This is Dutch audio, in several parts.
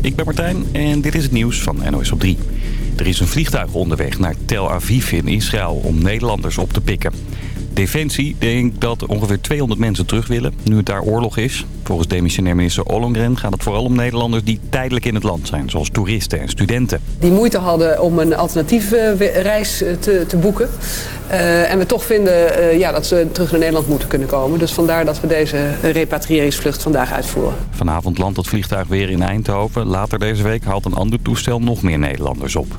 Ik ben Martijn en dit is het nieuws van NOS op 3. Er is een vliegtuig onderweg naar Tel Aviv in Israël om Nederlanders op te pikken. Defensie denkt dat ongeveer 200 mensen terug willen, nu het daar oorlog is. Volgens demissionair minister Ollongren gaat het vooral om Nederlanders die tijdelijk in het land zijn, zoals toeristen en studenten. Die moeite hadden om een alternatieve reis eh, te, te boeken. Uh, en we toch vinden uh, ja, dat ze terug naar Nederland moeten kunnen komen. Dus vandaar dat we deze repatriëringsvlucht vandaag uitvoeren. Vanavond landt het vliegtuig weer in Eindhoven. Later deze week haalt een ander toestel nog meer Nederlanders op.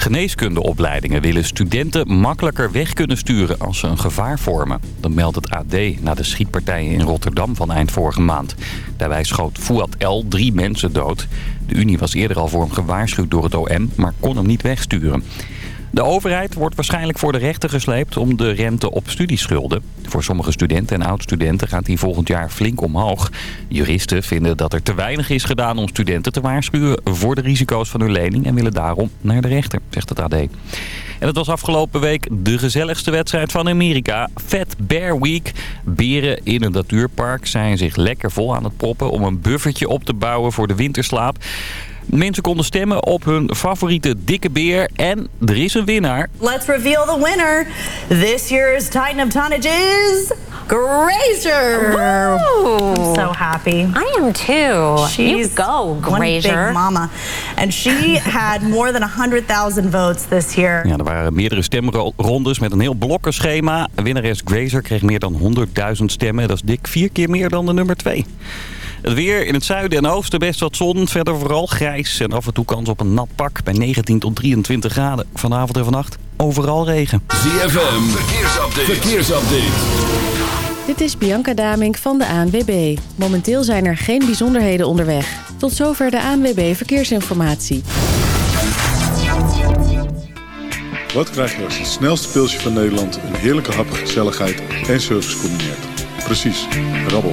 Geneeskundeopleidingen willen studenten makkelijker weg kunnen sturen als ze een gevaar vormen. Dat meldt het AD na de schietpartijen in Rotterdam van eind vorige maand. Daarbij schoot Fouad L. drie mensen dood. De Unie was eerder al voor hem gewaarschuwd door het OM, maar kon hem niet wegsturen. De overheid wordt waarschijnlijk voor de rechter gesleept om de rente op studieschulden. Voor sommige studenten en oud-studenten gaat die volgend jaar flink omhoog. Juristen vinden dat er te weinig is gedaan om studenten te waarschuwen voor de risico's van hun lening en willen daarom naar de rechter, zegt het AD. En het was afgelopen week de gezelligste wedstrijd van Amerika. Fat Bear Week. Beren in een natuurpark zijn zich lekker vol aan het proppen om een buffertje op te bouwen voor de winterslaap. Mensen konden stemmen op hun favoriete dikke beer. En er is een winnaar. Let's reveal the winner. This year's Titan of Tonnage is... Grazer! I'm so happy. I am too. She's you go, Grazer. One big mama. And she had more than 100,000 votes this year. Ja, er waren meerdere stemrondes met een heel blokkenschema. Winnares Grazer kreeg meer dan 100.000 stemmen. Dat is dik vier keer meer dan de nummer 2. Het weer in het zuiden en oosten best wat zon. Verder vooral grijs en af en toe kans op een nat pak bij 19 tot 23 graden. Vanavond en vannacht overal regen. ZFM, verkeersupdate. verkeersupdate. Dit is Bianca Damink van de ANWB. Momenteel zijn er geen bijzonderheden onderweg. Tot zover de ANWB Verkeersinformatie. Wat krijg je als het snelste pilsje van Nederland... een heerlijke hap, gezelligheid en service combineert? Precies, rabbel.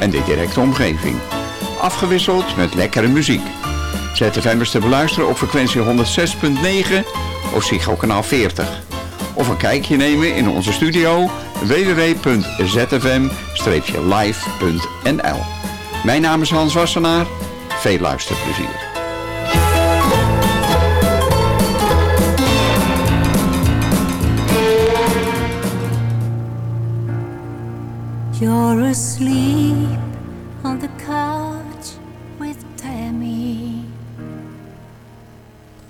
en de directe omgeving. Afgewisseld met lekkere muziek. ZFM is te beluisteren op frequentie 106.9 of Psycho kanaal 40. Of een kijkje nemen in onze studio www.zfm-live.nl Mijn naam is Hans Wassenaar. Veel luisterplezier. You're asleep on the couch with Tammy,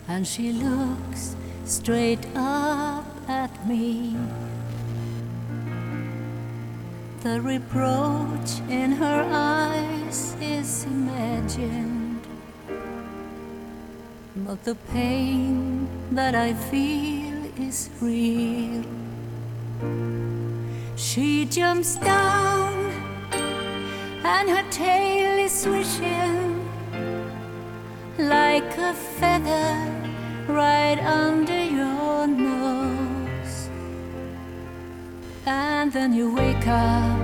and she looks straight up at me. The reproach in her eyes is imagined, but the pain that I feel is real. She jumps down and her tail is swishing like a feather right under your nose. And then you wake up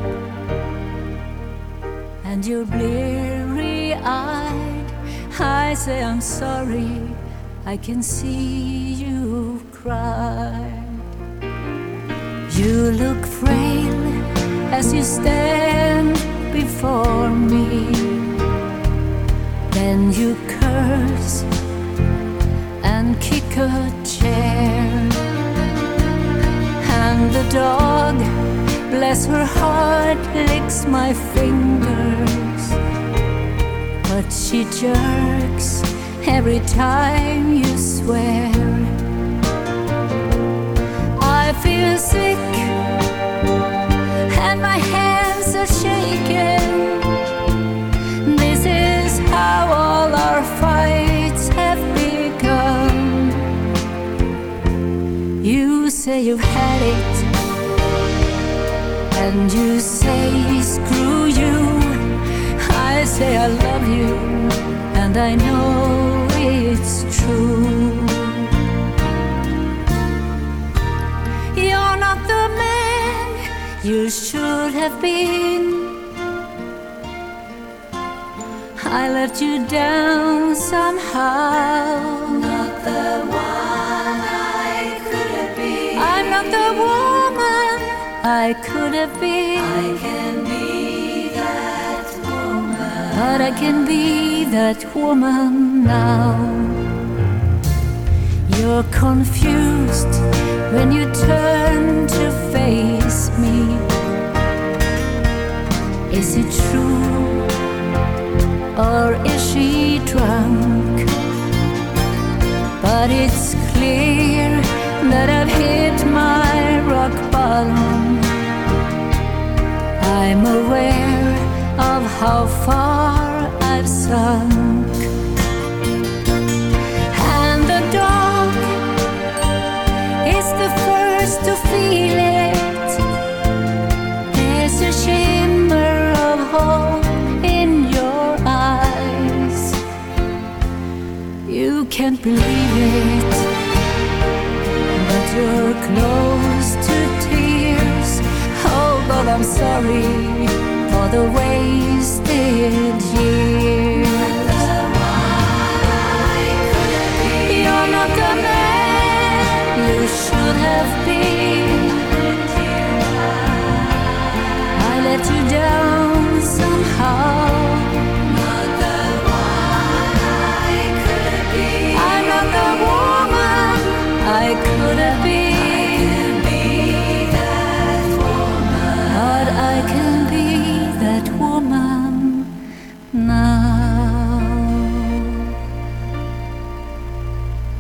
and you're bleary eyed. I say, I'm sorry, I can see you cry. You look frail as you stand before me. Then you curse and kick a chair. And the dog, bless her heart, licks my fingers. But she jerks every time you swear. I feel sick and my hands are shaking. This is how all our fights have begun. You say you've had it, and you say screw you. I say I love you, and I know you should have been. I let you down somehow. Not the one I could have been. I'm not the woman I could have been. I can be that woman. But I can be that woman now. You're confused when you turn to face me. Is it true? or is she drunk? But it's clear that I've hit my rock bottom. I'm aware of how far I've sunk. Can't believe it, but you're close to tears. Oh, but I'm sorry for the wasted years. You're not the man you should have been.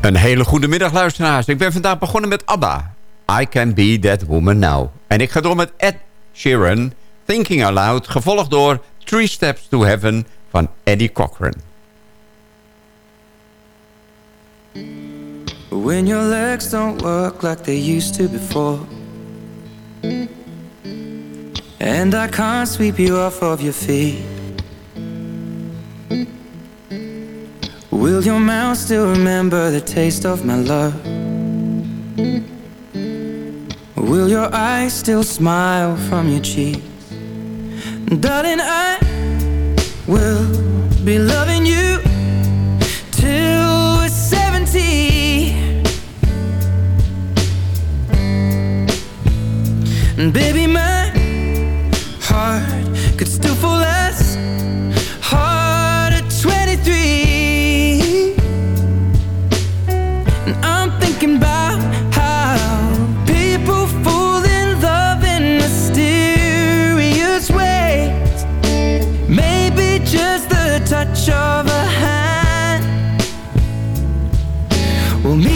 Een hele goede middag luisteraars. Ik ben vandaag begonnen met ABBA. I Can Be That Woman Now. En ik ga door met Ed Sheeran, Thinking Aloud... gevolgd door Three Steps to Heaven van Eddie Cochran. When your legs don't work like they used to before And I can't sweep you off of your feet Will your mouth still remember the taste of my love? Will your eyes still smile from your cheeks? Darling, I will be loving you till we're 70 And baby, my heart could still fall as Well, me,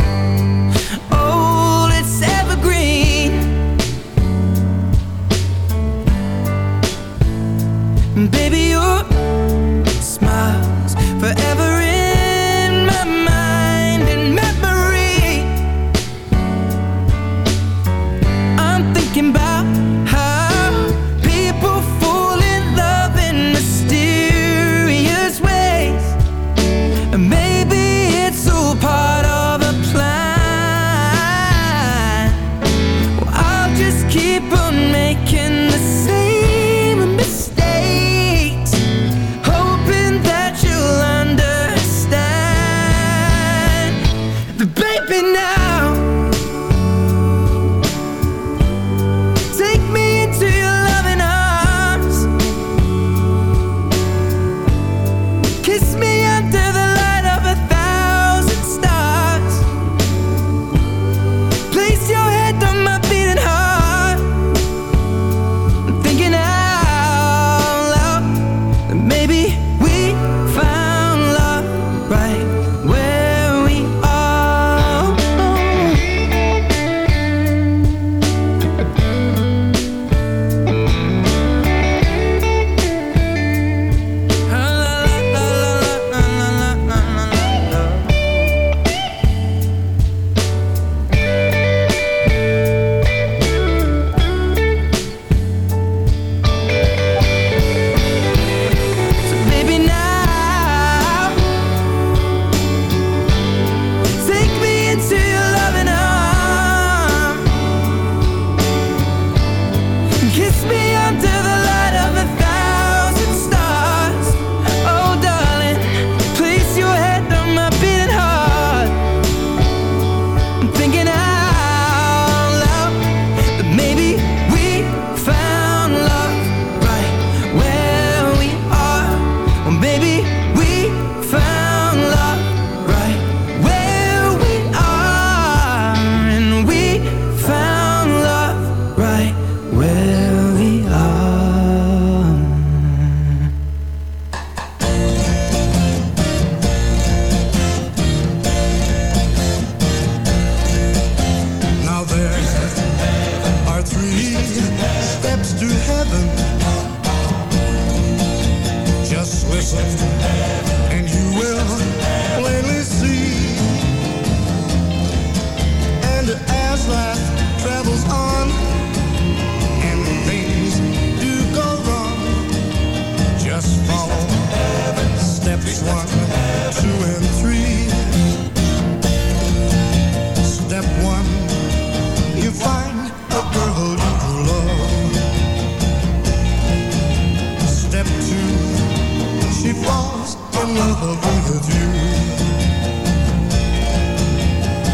forever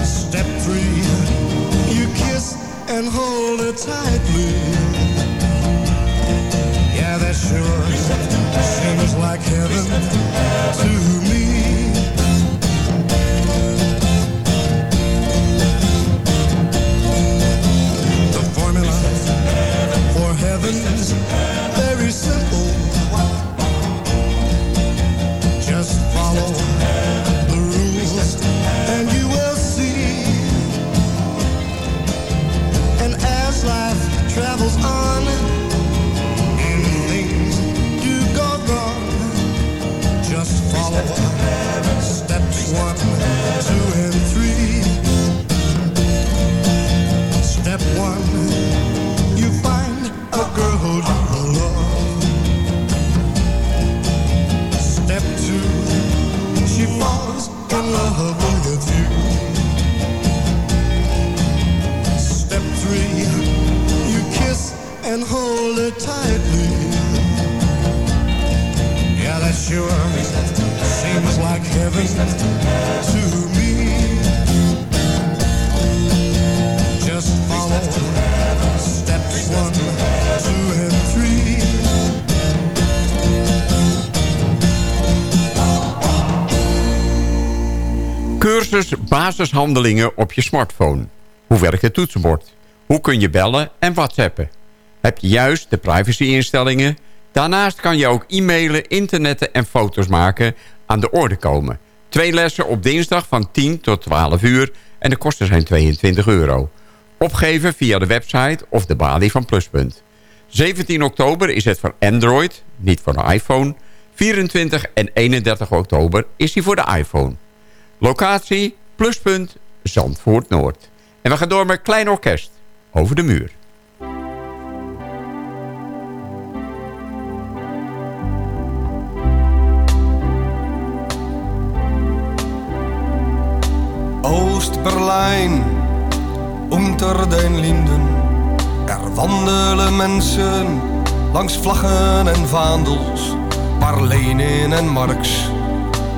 Step three, you kiss and hold it tightly. Yeah, that sure seems like heaven to me. Cursus basishandelingen op je smartphone. Hoe werkt het toetsenbord? Hoe kun je bellen en whatsappen? Heb je juist de privacy-instellingen? Daarnaast kan je ook e-mailen, internetten en foto's maken aan de orde komen. Twee lessen op dinsdag van 10 tot 12 uur en de kosten zijn 22 euro. Opgeven via de website of de balie van Pluspunt. 17 oktober is het voor Android, niet voor de iPhone. 24 en 31 oktober is die voor de iPhone. Locatie, pluspunt, Zandvoort Noord. En we gaan door met Klein Orkest, over de muur. Oost-Berlijn, unter den Linden. Er wandelen mensen langs vlaggen en vaandels, waar en Marx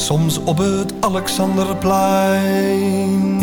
soms op het Alexanderplein.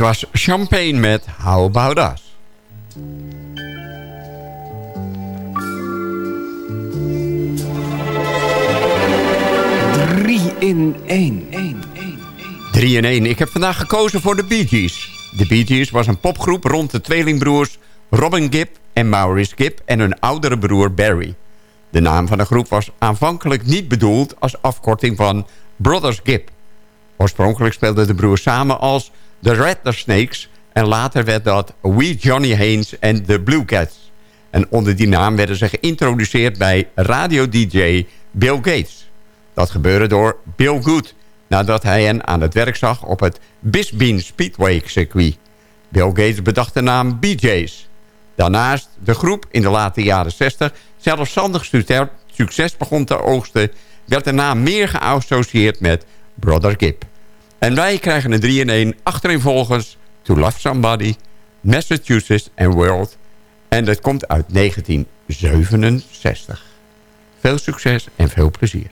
Was Champagne met How About Us. Drie in één. 3 in 1. Ik heb vandaag gekozen voor de Bee Gees. De Bee Gees was een popgroep rond de tweelingbroers Robin Gibb en Maurice Gibb en hun oudere broer Barry. De naam van de groep was aanvankelijk niet bedoeld als afkorting van Brothers Gibb. Oorspronkelijk speelden de broers samen als The Rattlesnakes en later werd dat We Johnny Haynes en The Blue Cats. En onder die naam werden ze geïntroduceerd bij radio-dj Bill Gates. Dat gebeurde door Bill Good, nadat hij hen aan het werk zag op het Bisbee Speedway circuit. Bill Gates bedacht de naam BJ's. Daarnaast de groep in de late jaren 60 zelfstandig succes begon te oogsten... werd de naam meer geassocieerd met Brother Gibb. En wij krijgen een 3 in 1 achtereenvolgens To Love Somebody, Massachusetts en World. En dat komt uit 1967. Veel succes en veel plezier.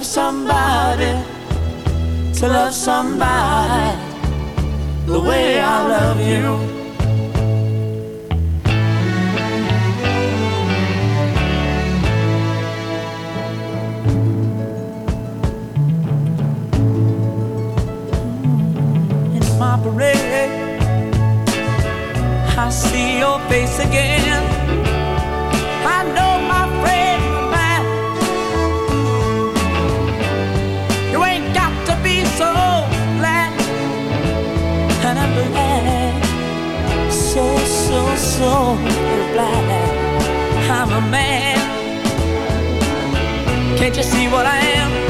love somebody, to love somebody the way I love you. My parade. I see your face again. soul in black. I'm a man. Can't you see what I am?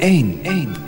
één. één.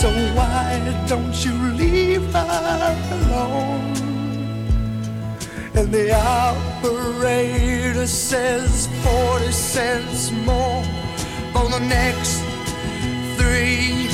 So why don't you leave her alone? And the operator says 40 cents more for the next three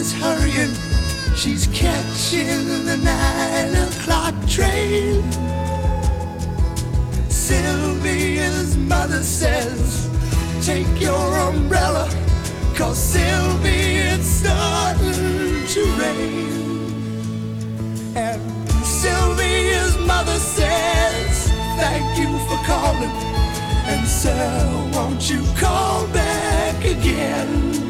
Sylvia's hurrying. She's catching the nine o'clock train. Sylvia's mother says, Take your umbrella, cause Sylvia, it's starting to rain. And Sylvia's mother says, Thank you for calling. And sir, won't you call back again?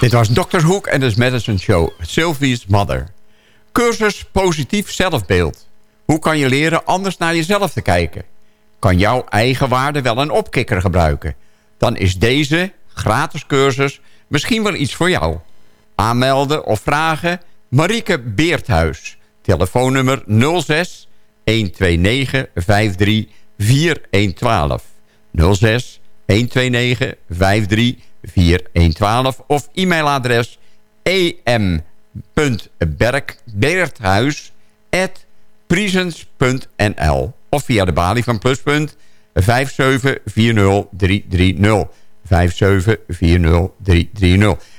Dit was Dr. Hoek en de Medicine Show. Sylvie's Mother. Cursus Positief Zelfbeeld. Hoe kan je leren anders naar jezelf te kijken? Kan jouw eigen waarde wel een opkikker gebruiken? Dan is deze gratis cursus misschien wel iets voor jou. Aanmelden of vragen? Marieke Beerthuis. Telefoonnummer 06 129 53 4112. 06 129 53 4112 of e-mailadres em.berghuis.prisons.nl of via de balie van Pluspunt 5740330. 5740330.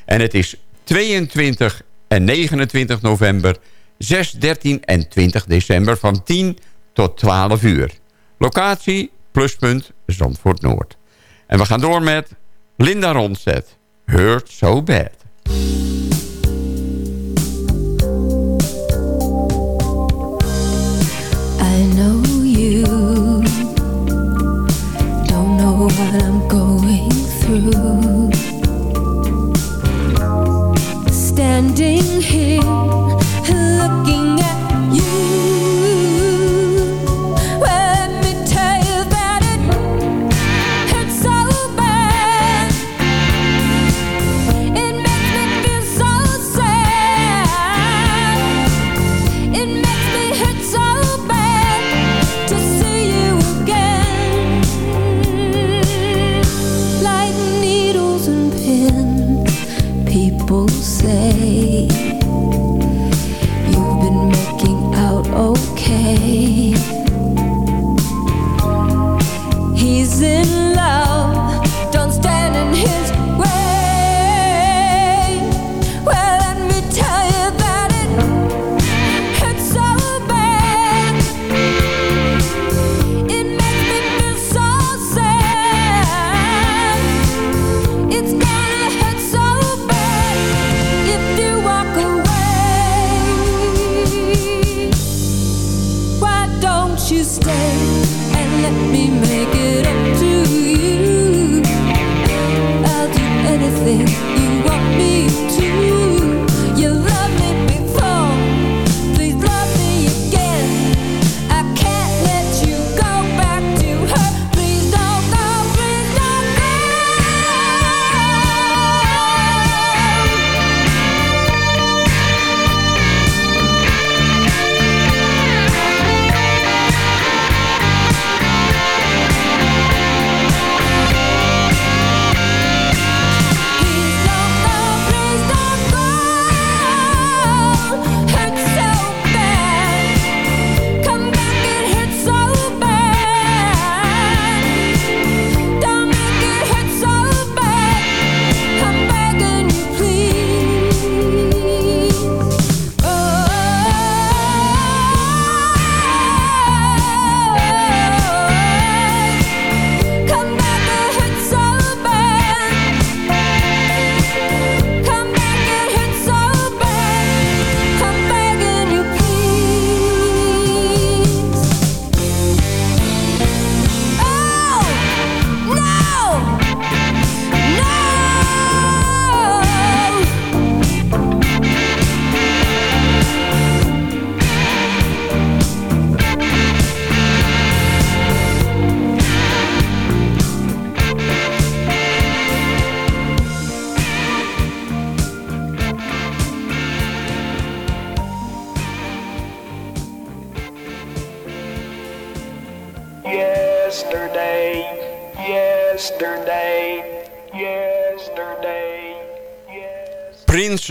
En het is 22 en 29 november, 6, 13 en 20 december van 10 tot 12 uur. Locatie Pluspunt Zandvoort Noord. En we gaan door met Linda Ronstedt. Hurt So Bad. I know you don't know what I'm going through. Standing here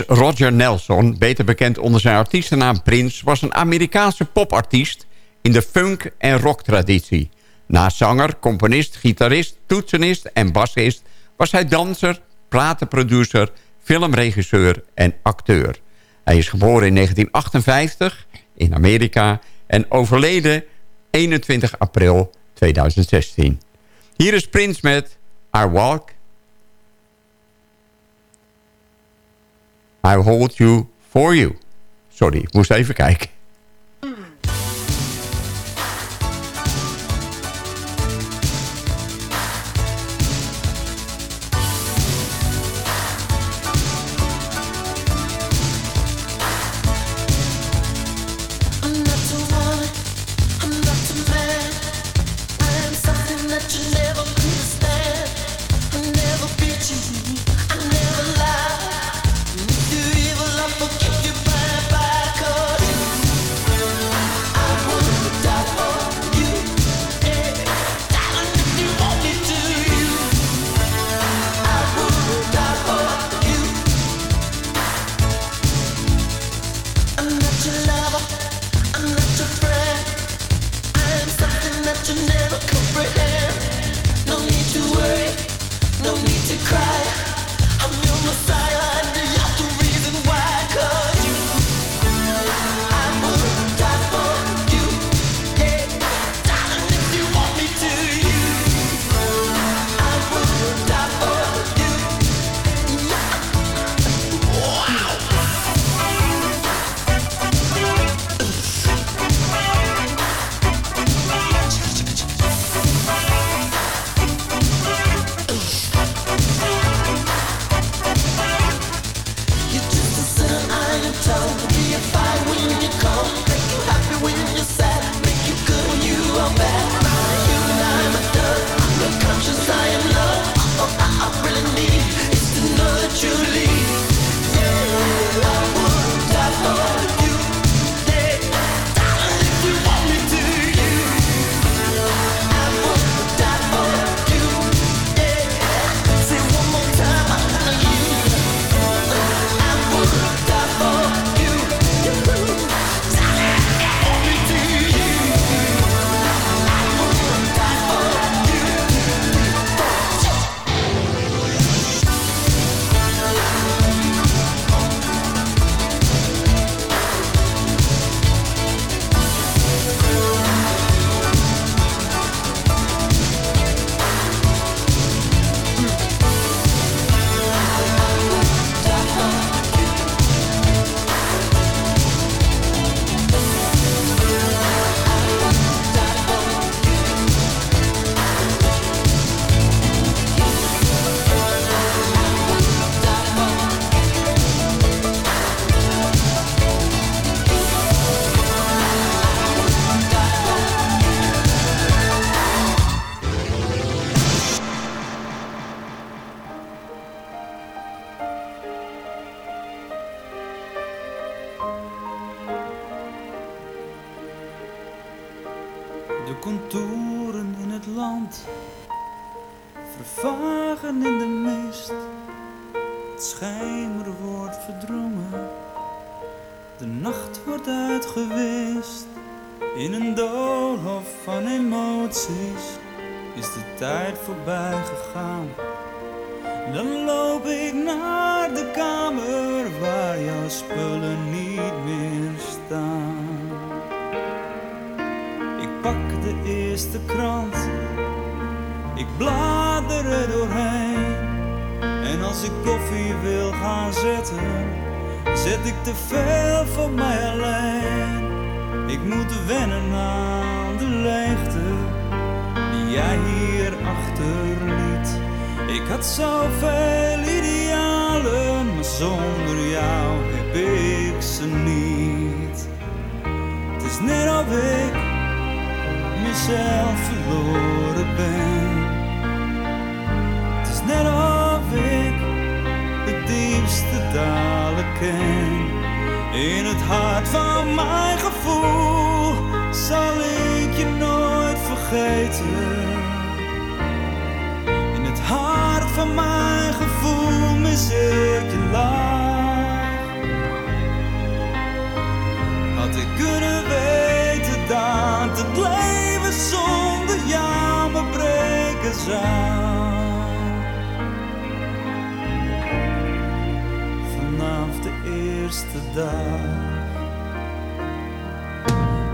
Roger Nelson, beter bekend onder zijn artiestennaam Prins... was een Amerikaanse popartiest in de funk- en rocktraditie. Na zanger, componist, gitarist, toetsenist en bassist... was hij danser, platenproducer, filmregisseur en acteur. Hij is geboren in 1958 in Amerika en overleden 21 april 2016. Hier is Prins met I Walk I Hold You For You. Sorry, ik moest even kijken.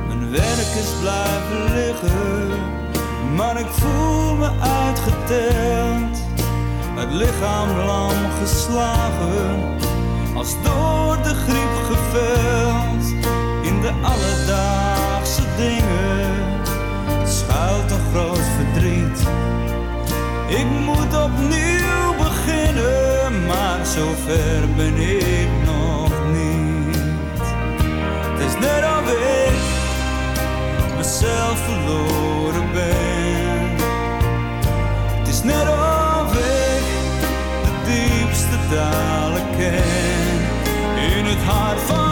Mijn werk is blijven liggen, maar ik voel me uitgeteld. Het lichaam lam geslagen, als door de griep geveld. In de alledaagse dingen schuilt een groot verdriet. Ik moet opnieuw beginnen, maar zover ben ik Net of ik mezelf verloren ben. Het is net of ik de diepste dalen ken. In het hart van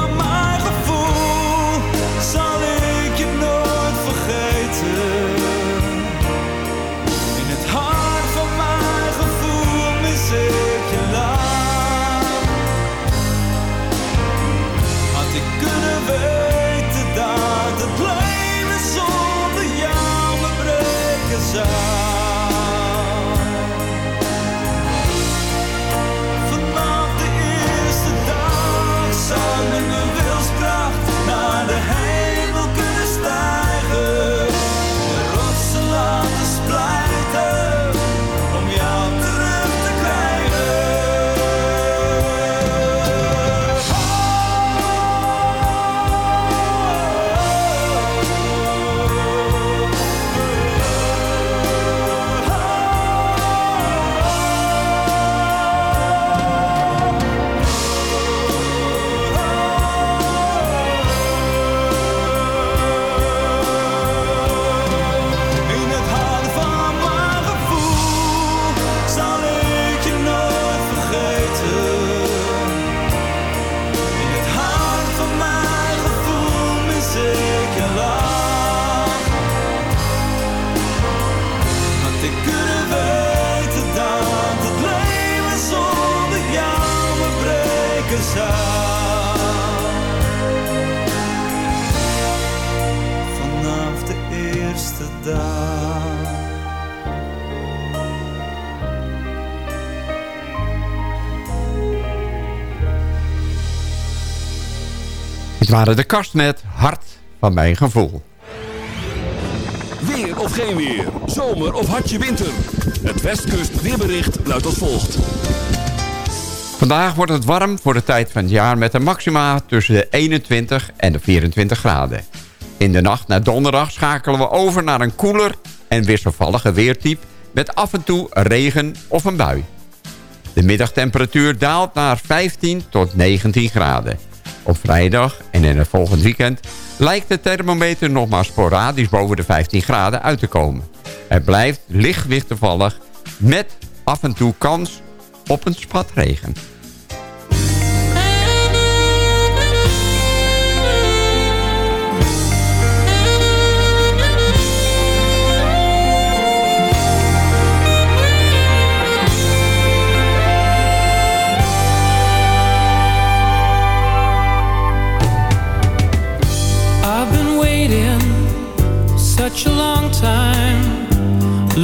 waren de kast met Hart van mijn gevoel. Weer of geen weer. Zomer of hartje winter. Het Westkust weerbericht luidt als volgt. Vandaag wordt het warm voor de tijd van het jaar met een maxima tussen de 21 en de 24 graden. In de nacht naar donderdag schakelen we over naar een koeler en wisselvallige weertype met af en toe regen of een bui. De middagtemperatuur daalt naar 15 tot 19 graden. Op vrijdag en in het volgend weekend lijkt de thermometer nog maar sporadisch boven de 15 graden uit te komen. Het blijft licht wisselvallig met af en toe kans op een spatregen.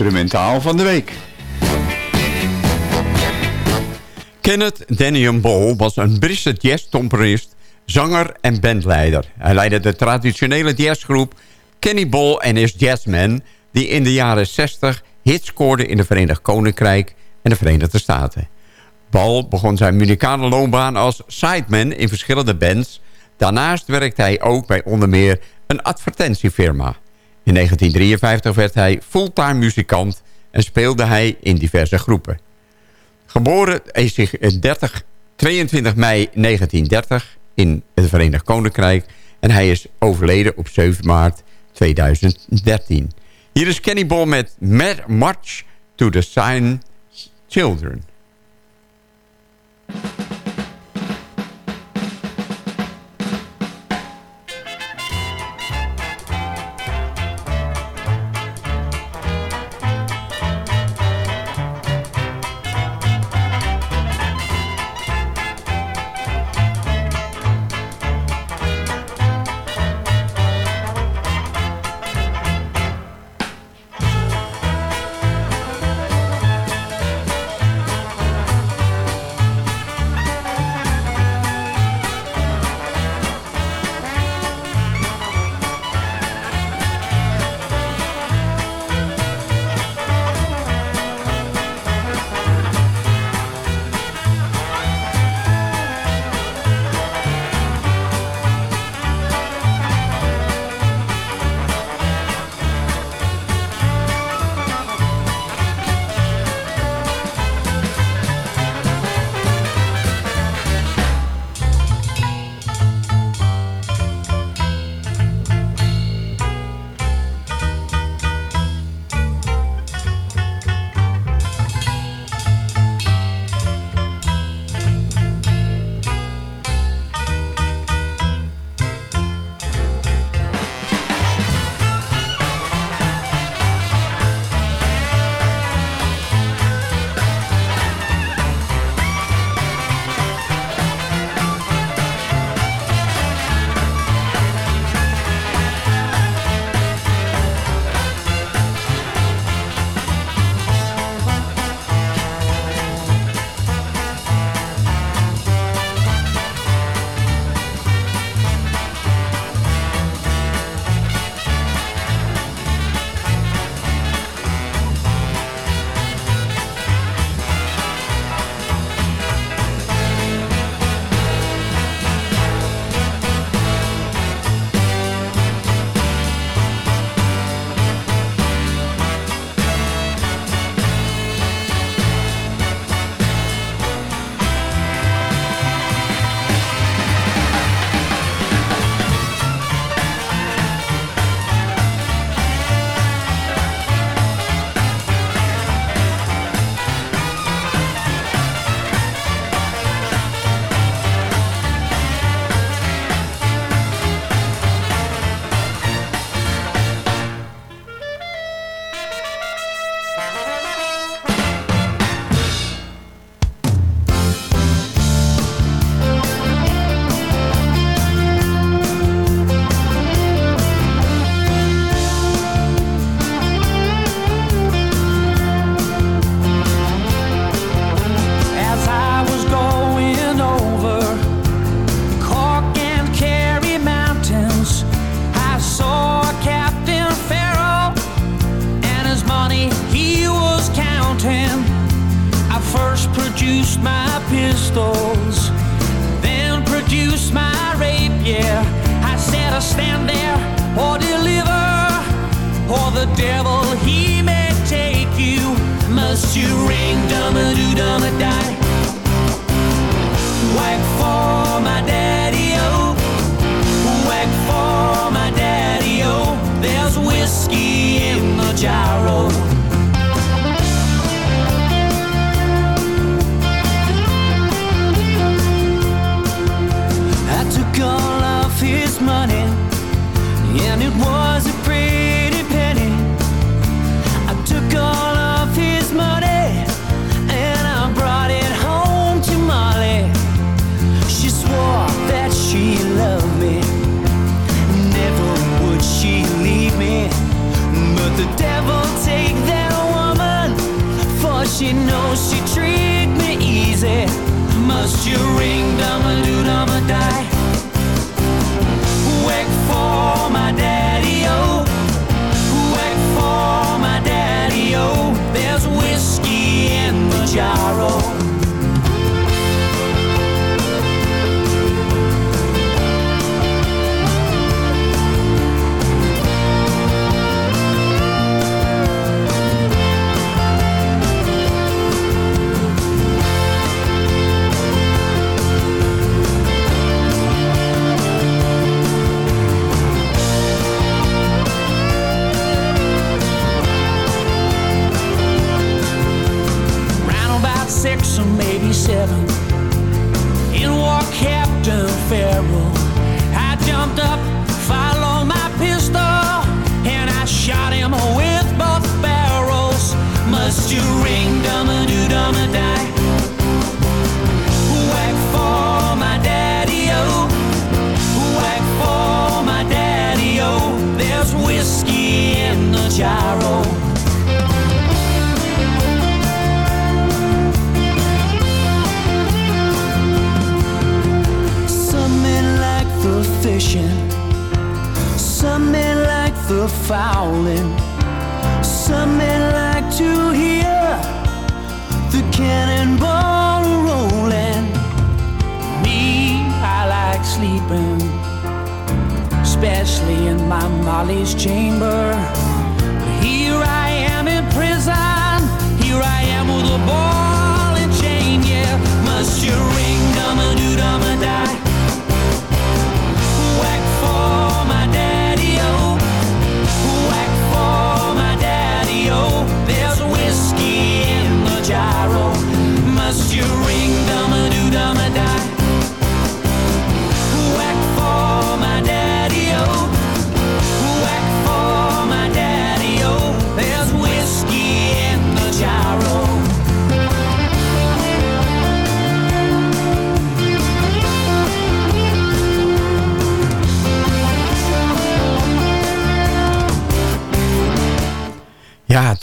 Instrumentaal van de week. Kenneth Daniel Ball was een Britse jazz-componist, zanger en bandleider. Hij leidde de traditionele jazzgroep Kenny Ball en his Jazzmen... die in de jaren 60 hits scoorde in het Verenigd Koninkrijk en de Verenigde Staten. Ball begon zijn muzikale loopbaan als sideman in verschillende bands. Daarnaast werkte hij ook bij onder meer een advertentiefirma. In 1953 werd hij fulltime muzikant en speelde hij in diverse groepen. Geboren is zich 30, 22 mei 1930 in het Verenigd Koninkrijk... en hij is overleden op 7 maart 2013. Hier is Kenny Ball met Mad March to the Sign Children.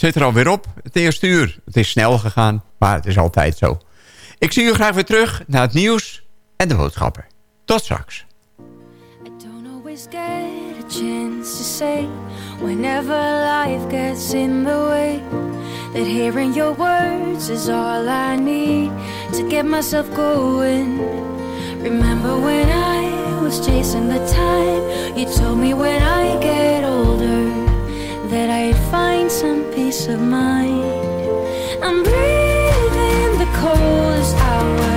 zit er alweer op. Het eerste uur. Het is snel gegaan, maar het is altijd zo. Ik zie u graag weer terug naar het nieuws en de boodschappen. Tot straks. Get myself going when I was chasing the time You told me when I get older that I'd find some peace of mind. I'm breathing the coldest hour.